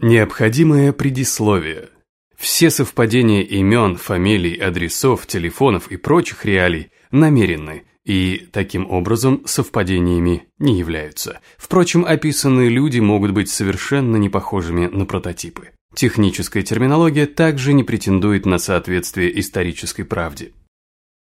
Необходимое предисловие. Все совпадения имен, фамилий, адресов, телефонов и прочих реалий намеренны и, таким образом, совпадениями не являются. Впрочем, описанные люди могут быть совершенно не похожими на прототипы. Техническая терминология также не претендует на соответствие исторической правде.